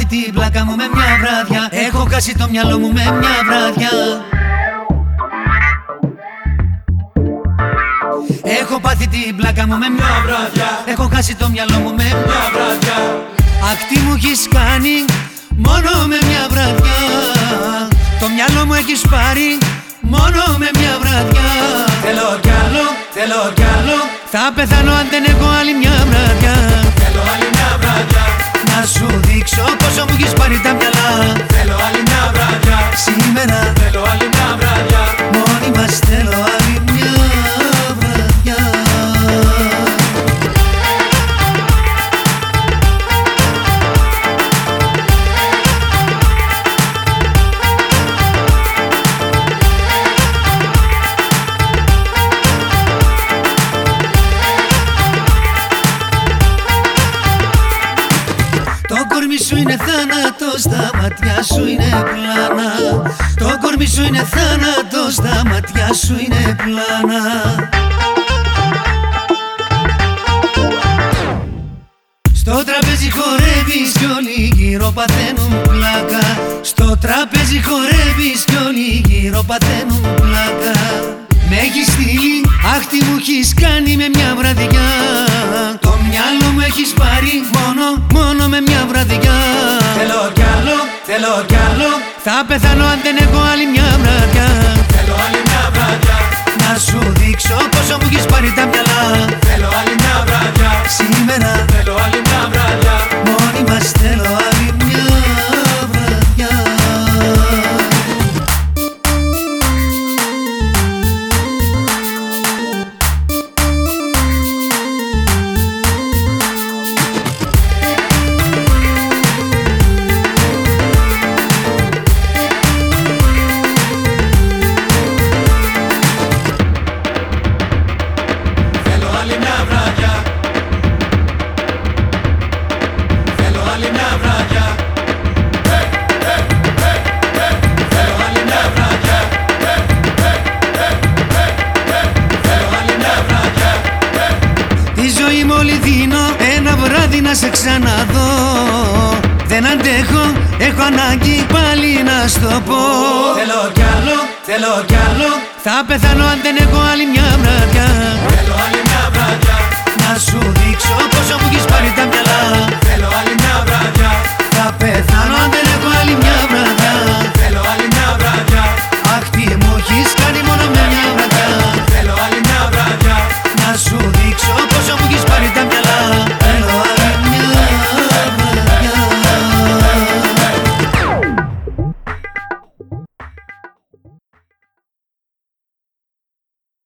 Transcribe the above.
Έχω πάθει την πλάκα μου με μια βράδια Έχω χάσει το μυαλό μου με μια βράδια Έχω πάθει την πλάκα μου με μια βράδια Έχω χάσει το μυαλό μου με μια βράδια Αχ τι μου έχεις κάνει μόνο με μια βράδια Το μυαλό μου έχεις πάρει μόνο με μια βράδια Θέλω κι άλλο, θέλω κι άλλο. Θα πεθάνω αν δεν έχω άλλη μια βράδια Το κορμί σου είναι θάνατος, τα μάτια σου είναι πλάνα. Το κορμί σου είναι θάνατος, τα μάτια σου είναι πλάνα. Στο τραπέζι χορεύεις κι όλοι γύρω παθαίνουν πλάκα. Στο τραπέζι χορεύεις κι όλοι γύρω παθαίνουν πλάκα. Με έχεις στείλει, αχ τι μου έχεις κάνει με μια βραδιά θέλω κι άλλο. Θα πεθάνω αν δεν έχω άλλη μια βραδιά. Θέλω άλλη μια βραδιά. Να σου δείξω πόσο μου έχεις πάρει τα μυαλά. Θέλω άλλη μια βραδιά. Σήμερα θέλω άλλη μια βραδιά σε ξαναδώ. Δεν αντέχω, έχω ανάγκη πάλι να στο πω. Θέλω κι άλλο, θέλω κι άλλο. Θα πεθάνω αν δεν έχω άλλη μια βραδιά. Θέλω άλλη μια βραδιά. Να σου δείξω πόσο μου έχεις πάρει τα μυαλά. Θέλω άλλη μια βραδιά. Θα πεθάνω αν δεν έχω άλλη μια βραδιά. Θέλω άλλη μια βραδιά. Αχ τι μου έχεις κάνει μόνο με μια βραδιά. Θέλω άλλη μια βραδιά. Να σου δείξω πόσο μου έχεις πάρει τα